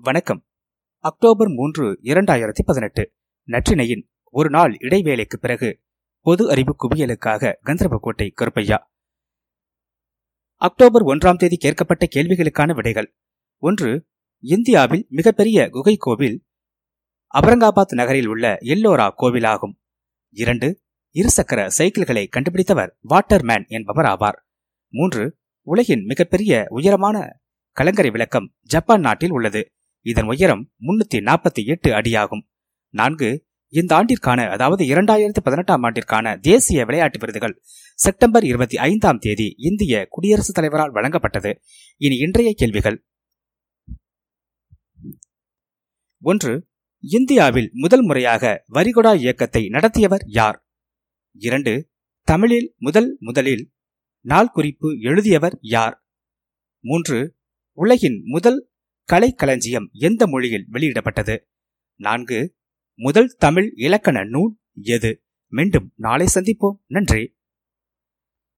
வணக்கம். அக்டோபர் மூன்று இரண்டாயிரத்தி பதினெட்டு. நற்றினையின் ஒரு நாள் இடைவேளைக்கு பிறகு பொது அறிவு குவியலுக்காக கந்தரவக்கோட்டை கருப்பையா. அக்டோபர் ஒன்றாம் தேதி கேட்கப்பட்ட கேள்விகளுக்கான விடைகள். ஒன்று இந்தியாவில் மிகப்பெரிய குகை கோவில் அபரங்காபாத் நகரில் உள்ள எல்லோரா கோவிலாகும். இரண்டு இருசக்கர சைக்கிள்களை கண்டுபிடித்தவர் வாட்டர்மேன் என்பவர் ஆவார். மூன்று உலகின் மிகப்பெரிய உயரமான கலங்கரை விளக்கம் ஜப்பான் நாட்டில் உள்ளது. இதன் உயரம் முன்னூத்தி நாற்பத்தி எட்டு அடியாகும். நான்கு இந்த ஆண்டிற்கான அதாவது இரண்டாயிரத்தி பதினெட்டாம் ஆண்டிற்கான தேசிய விளையாட்டு விருதுகள். செப்டம்பர் இருபத்தி ஐந்தாம் தேதி இந்திய குடியரசுத் தலைவரால் வழங்கப்பட்டது. இனி இன்றைய கேள்விகள். ஒன்று இந்தியாவில் முதல் முறையாக வரிகொடா இயக்கத்தை நடத்தியவர் யார்? இரண்டு தமிழில் முதல் முதலில் நாள் குறிப்பு எழுதியவர் யார்? மூன்று உலகின் முதல் கலைக்களஞ்சியம் எந்த மொழியில் வெளியிடப்பட்டது? நான்கு முதல் தமிழ் இலக்கண நூல் எது? மீண்டும் நாளை சந்திப்போம். நன்றி.